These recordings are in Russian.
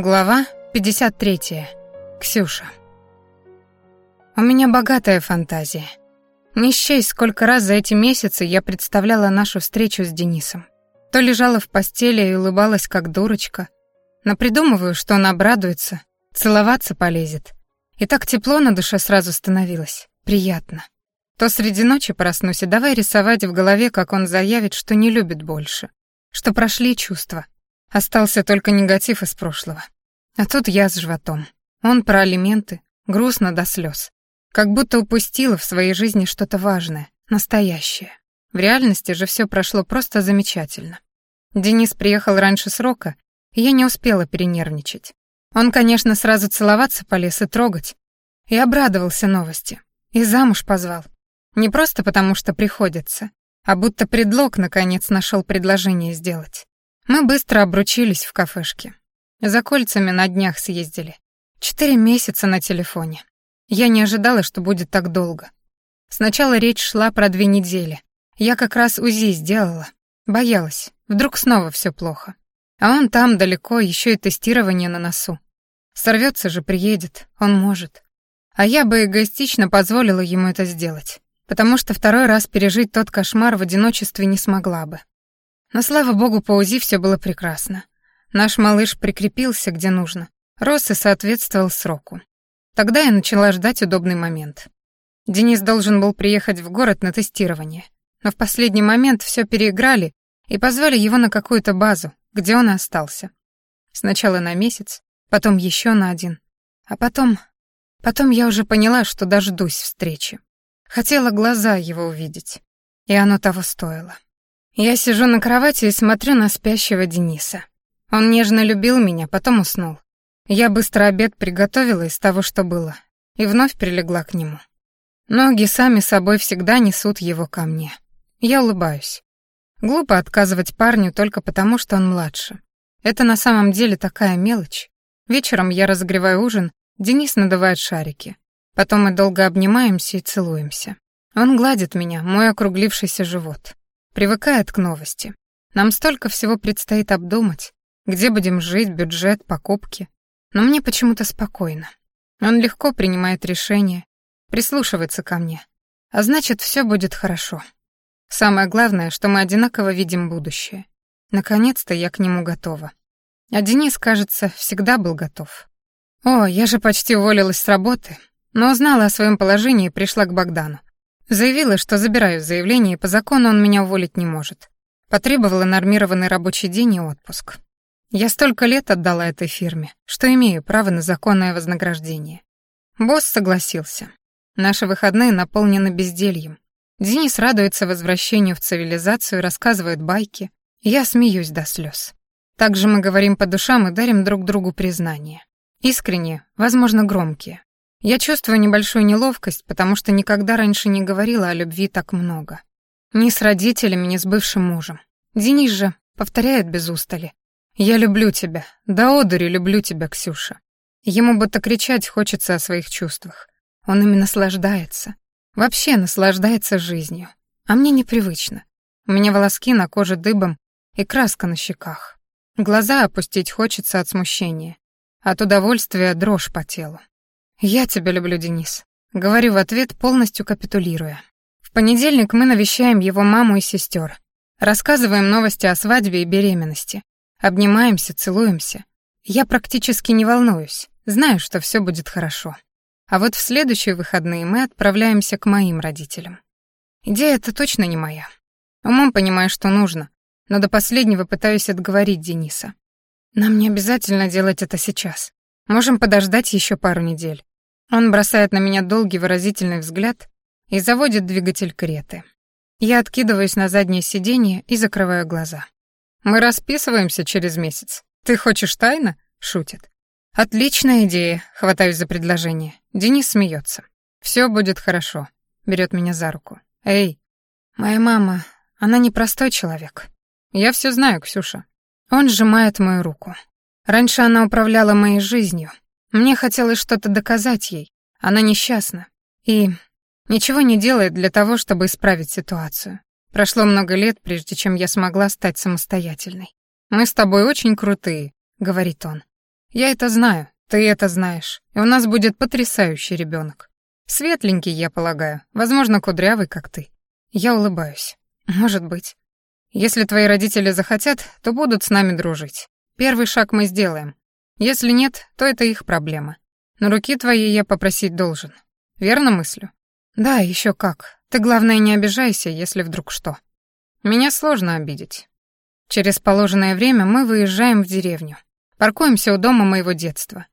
Глава 53. Ксюша. У меня богатая фантазия. Не счесть, сколько раз за эти месяцы я представляла нашу встречу с Денисом. То лежала в постели и улыбалась, как дурочка. Напридумываю, что он обрадуется, целоваться полезет. И так тепло на душе сразу становилось. Приятно. То среди ночи проснусь и давай рисовать в голове, как он заявит, что не любит больше. Что прошли чувства, Остался только негатив из прошлого. А тут я с животом. Он про алименты, грустно до слез. Как будто упустила в своей жизни что-то важное, настоящее. В реальности же все прошло просто замечательно. Денис приехал раньше срока, и я не успела перенервничать. Он, конечно, сразу целоваться полез и трогать. И обрадовался новости. И замуж позвал. Не просто потому, что приходится, а будто предлог, наконец, нашел предложение сделать. Мы быстро обручились в кафешке. За кольцами на днях съездили. Четыре месяца на телефоне. Я не ожидала, что будет так долго. Сначала речь шла про две недели. Я как раз УЗИ сделала. Боялась. Вдруг снова все плохо. А он там далеко, еще и тестирование на носу. Сорвется же, приедет. Он может. А я бы эгоистично позволила ему это сделать. Потому что второй раз пережить тот кошмар в одиночестве не смогла бы. Но, слава богу, по УЗИ все было прекрасно. Наш малыш прикрепился где нужно, рос и соответствовал сроку. Тогда я начала ждать удобный момент. Денис должен был приехать в город на тестирование, но в последний момент все переиграли и позвали его на какую-то базу, где он и остался. Сначала на месяц, потом еще на один. А потом... Потом я уже поняла, что дождусь встречи. Хотела глаза его увидеть. И оно того стоило. Я сижу на кровати и смотрю на спящего Дениса. Он нежно любил меня, потом уснул. Я быстро обед приготовила из того, что было, и вновь прилегла к нему. Ноги сами собой всегда несут его ко мне. Я улыбаюсь. Глупо отказывать парню только потому, что он младше. Это на самом деле такая мелочь. Вечером я разогреваю ужин, Денис надувает шарики. Потом мы долго обнимаемся и целуемся. Он гладит меня, мой округлившийся живот привыкает к новости. Нам столько всего предстоит обдумать, где будем жить, бюджет, покупки. Но мне почему-то спокойно. Он легко принимает решения, прислушивается ко мне. А значит, все будет хорошо. Самое главное, что мы одинаково видим будущее. Наконец-то я к нему готова. А Денис, кажется, всегда был готов. О, я же почти уволилась с работы, но узнала о своем положении и пришла к Богдану. Заявила, что забираю заявление, и по закону он меня уволить не может. Потребовала нормированный рабочий день и отпуск. Я столько лет отдала этой фирме, что имею право на законное вознаграждение. Босс согласился. Наши выходные наполнены бездельем. Денис радуется возвращению в цивилизацию, рассказывает байки. Я смеюсь до слез. Также мы говорим по душам и дарим друг другу признание. Искренние, возможно, громкие. Я чувствую небольшую неловкость, потому что никогда раньше не говорила о любви так много. Ни с родителями, ни с бывшим мужем. Денис же повторяет без устали. «Я люблю тебя. Да одури люблю тебя, Ксюша». Ему будто кричать хочется о своих чувствах. Он ими наслаждается. Вообще наслаждается жизнью. А мне непривычно. У меня волоски на коже дыбом и краска на щеках. Глаза опустить хочется от смущения. От удовольствия дрожь по телу. «Я тебя люблю, Денис», — говорю в ответ, полностью капитулируя. В понедельник мы навещаем его маму и сестер, рассказываем новости о свадьбе и беременности, обнимаемся, целуемся. Я практически не волнуюсь, знаю, что все будет хорошо. А вот в следующие выходные мы отправляемся к моим родителям. Идея эта точно не моя. Умом понимаю, что нужно, но до последнего пытаюсь отговорить Дениса. Нам не обязательно делать это сейчас. Можем подождать еще пару недель. Он бросает на меня долгий выразительный взгляд и заводит двигатель кареты. Я откидываюсь на заднее сиденье и закрываю глаза. «Мы расписываемся через месяц. Ты хочешь тайно?» — шутит. «Отличная идея», — хватаюсь за предложение. Денис смеется. «Все будет хорошо», — берет меня за руку. «Эй, моя мама, она непростой человек. Я все знаю, Ксюша». Он сжимает мою руку. Раньше она управляла моей жизнью, мне хотелось что-то доказать ей. Она несчастна. И ничего не делает для того, чтобы исправить ситуацию. Прошло много лет, прежде чем я смогла стать самостоятельной. «Мы с тобой очень крутые», — говорит он. Я это знаю, ты это знаешь, и у нас будет потрясающий ребенок. Светленький, я полагаю, возможно, кудрявый, как ты. Я улыбаюсь. Может быть. Если твои родители захотят, то будут с нами дружить. Первый шаг мы сделаем. Если нет, то это их проблема. Но руки твои я попросить должен. Верно мыслю? Да, еще как. Ты, главное, не обижайся, если вдруг что. Меня сложно обидеть. Через положенное время мы выезжаем в деревню. Паркуемся у дома моего детства.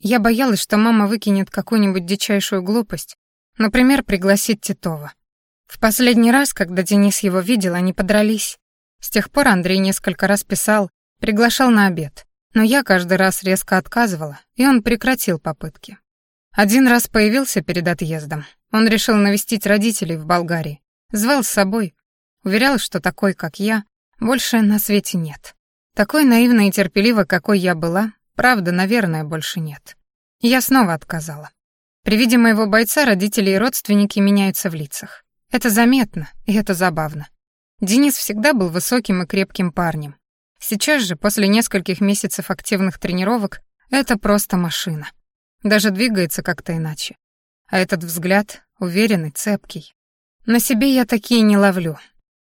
Я боялась, что мама выкинет какую-нибудь дичайшую глупость, например, пригласить Титова. В последний раз, когда Денис его видел, они подрались. С тех пор Андрей несколько раз писал, приглашал на обед, но я каждый раз резко отказывала, и он прекратил попытки. Один раз появился перед отъездом. Он решил навестить родителей в Болгарии. Звал с собой. Уверял, что такой, как я, больше на свете нет. Такой наивной и терпеливой, какой я была, Правда, наверное, больше нет. Я снова отказала. При виде моего бойца родители и родственники меняются в лицах. Это заметно, и это забавно. Денис всегда был высоким и крепким парнем. Сейчас же, после нескольких месяцев активных тренировок, это просто машина. Даже двигается как-то иначе. А этот взгляд уверенный, цепкий. На себе я такие не ловлю.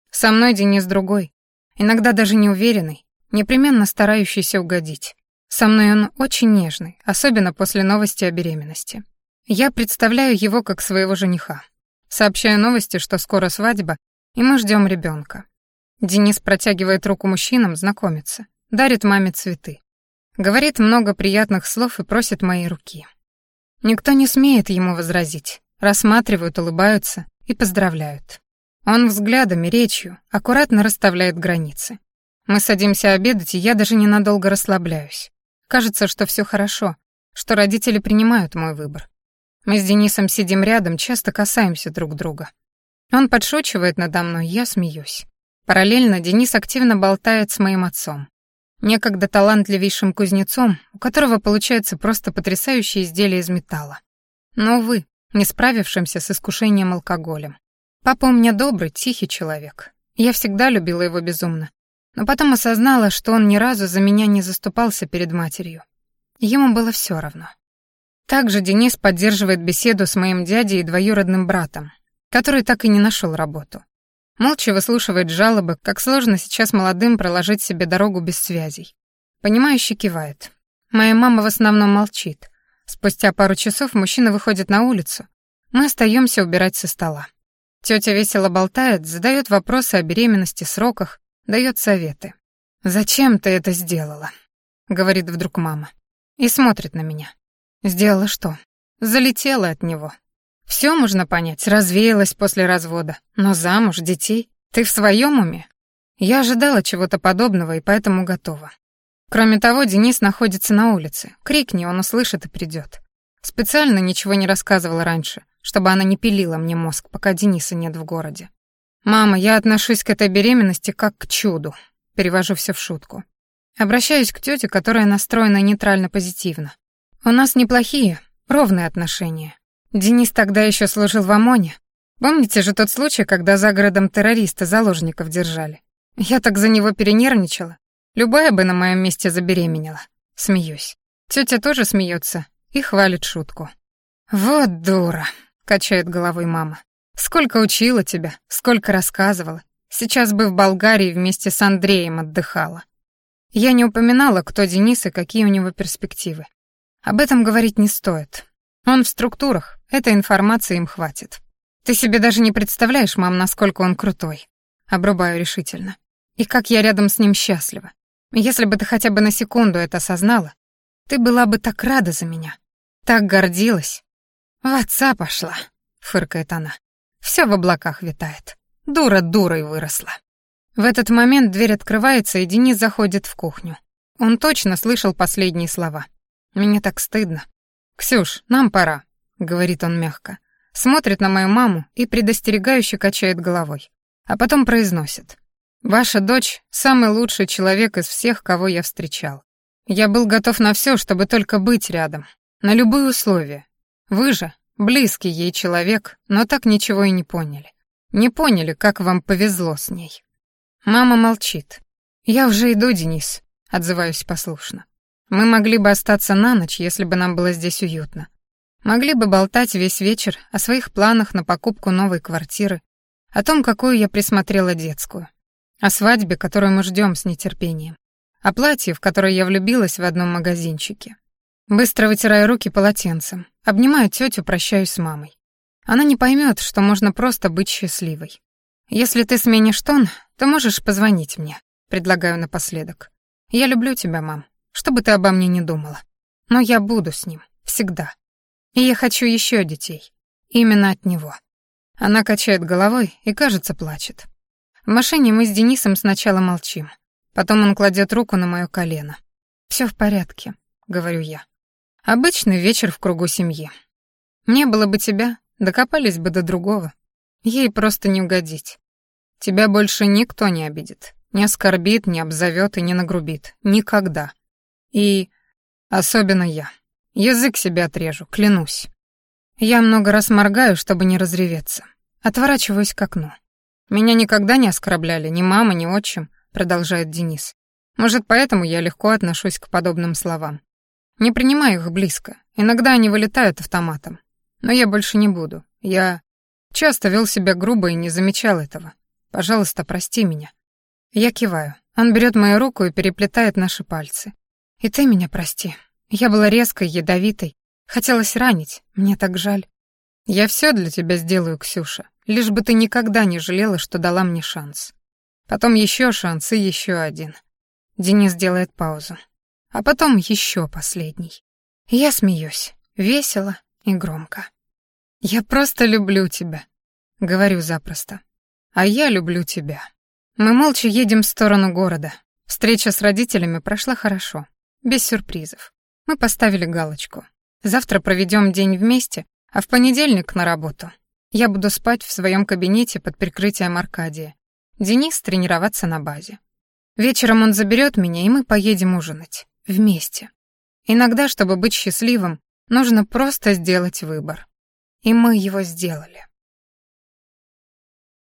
Со мной Денис другой. Иногда даже неуверенный, непременно старающийся угодить. Со мной он очень нежный, особенно после новости о беременности. Я представляю его как своего жениха. Сообщаю новости, что скоро свадьба, и мы ждем ребенка. Денис протягивает руку мужчинам, знакомиться, дарит маме цветы. Говорит много приятных слов и просит моей руки. Никто не смеет ему возразить. Рассматривают, улыбаются и поздравляют. Он взглядами, речью аккуратно расставляет границы. Мы садимся обедать, и я даже ненадолго расслабляюсь. Кажется, что все хорошо, что родители принимают мой выбор. Мы с Денисом сидим рядом, часто касаемся друг друга. Он подшучивает надо мной, я смеюсь. Параллельно Денис активно болтает с моим отцом. Некогда талантливейшим кузнецом, у которого получается просто потрясающее изделие из металла. Но, увы, не справившимся с искушением алкоголем. Папа у меня добрый, тихий человек. Я всегда любила его безумно но потом осознала, что он ни разу за меня не заступался перед матерью. Ему было все равно. Также Денис поддерживает беседу с моим дядей и двоюродным братом, который так и не нашел работу. Молча выслушивает жалобы, как сложно сейчас молодым проложить себе дорогу без связей. Понимающе кивает. Моя мама в основном молчит. Спустя пару часов мужчина выходит на улицу. Мы остаемся убирать со стола. Тетя весело болтает, задает вопросы о беременности, сроках, дает советы. «Зачем ты это сделала?» — говорит вдруг мама. И смотрит на меня. «Сделала что?» «Залетела от него. Все можно понять, развеялась после развода. Но замуж, детей? Ты в своем уме?» Я ожидала чего-то подобного и поэтому готова. Кроме того, Денис находится на улице. Крикни, он услышит и придет. Специально ничего не рассказывала раньше, чтобы она не пилила мне мозг, пока Дениса нет в городе. «Мама, я отношусь к этой беременности как к чуду», перевожу все в шутку. Обращаюсь к тете, которая настроена нейтрально-позитивно. У нас неплохие, ровные отношения. Денис тогда еще служил в ОМОНе. Помните же тот случай, когда за городом террориста заложников держали? Я так за него перенервничала. Любая бы на моем месте забеременела. Смеюсь. Тетя тоже смеется и хвалит шутку. «Вот дура», — качает головой мама. Сколько учила тебя, сколько рассказывала. Сейчас бы в Болгарии вместе с Андреем отдыхала. Я не упоминала, кто Денис и какие у него перспективы. Об этом говорить не стоит. Он в структурах, этой информации им хватит. Ты себе даже не представляешь, мам, насколько он крутой. Обрубаю решительно. И как я рядом с ним счастлива. Если бы ты хотя бы на секунду это осознала, ты была бы так рада за меня. Так гордилась. В отца пошла, фыркает она. Все в облаках витает. Дура дурой выросла. В этот момент дверь открывается, и Денис заходит в кухню. Он точно слышал последние слова. Мне так стыдно. «Ксюш, нам пора», — говорит он мягко. Смотрит на мою маму и предостерегающе качает головой. А потом произносит. «Ваша дочь — самый лучший человек из всех, кого я встречал. Я был готов на все, чтобы только быть рядом. На любые условия. Вы же Близкий ей человек, но так ничего и не поняли. Не поняли, как вам повезло с ней. Мама молчит. «Я уже иду, Денис», — отзываюсь послушно. Мы могли бы остаться на ночь, если бы нам было здесь уютно. Могли бы болтать весь вечер о своих планах на покупку новой квартиры, о том, какую я присмотрела детскую, о свадьбе, которую мы ждем с нетерпением, о платье, в которое я влюбилась в одном магазинчике. Быстро вытираю руки полотенцем, обнимаю тетю, прощаюсь с мамой. Она не поймет, что можно просто быть счастливой. Если ты сменишь тон, то можешь позвонить мне, предлагаю напоследок. Я люблю тебя, мам, что бы ты обо мне не думала. Но я буду с ним, всегда. И я хочу еще детей. Именно от него. Она качает головой и, кажется, плачет. В машине мы с Денисом сначала молчим. Потом он кладет руку на мое колено. Все в порядке», — говорю я. «Обычный вечер в кругу семьи. Не было бы тебя, докопались бы до другого. Ей просто не угодить. Тебя больше никто не обидит, не оскорбит, не обзовет и не нагрубит. Никогда. И особенно я. Язык себе отрежу, клянусь. Я много раз моргаю, чтобы не разреветься. Отворачиваюсь к окну. Меня никогда не оскорбляли ни мама, ни отчим, продолжает Денис. Может, поэтому я легко отношусь к подобным словам. Не принимаю их близко. Иногда они вылетают автоматом. Но я больше не буду. Я часто вел себя грубо и не замечал этого. Пожалуйста, прости меня. Я киваю. Он берет мою руку и переплетает наши пальцы. И ты меня прости. Я была резкой, ядовитой. Хотелось ранить. Мне так жаль. Я все для тебя сделаю, Ксюша. Лишь бы ты никогда не жалела, что дала мне шанс. Потом еще шанс и еще один. Денис делает паузу. А потом еще последний. Я смеюсь. Весело и громко. «Я просто люблю тебя», — говорю запросто. «А я люблю тебя». Мы молча едем в сторону города. Встреча с родителями прошла хорошо, без сюрпризов. Мы поставили галочку. Завтра проведем день вместе, а в понедельник на работу. Я буду спать в своем кабинете под прикрытием Аркадия. Денис тренироваться на базе. Вечером он заберет меня, и мы поедем ужинать. Вместе. Иногда, чтобы быть счастливым, нужно просто сделать выбор. И мы его сделали.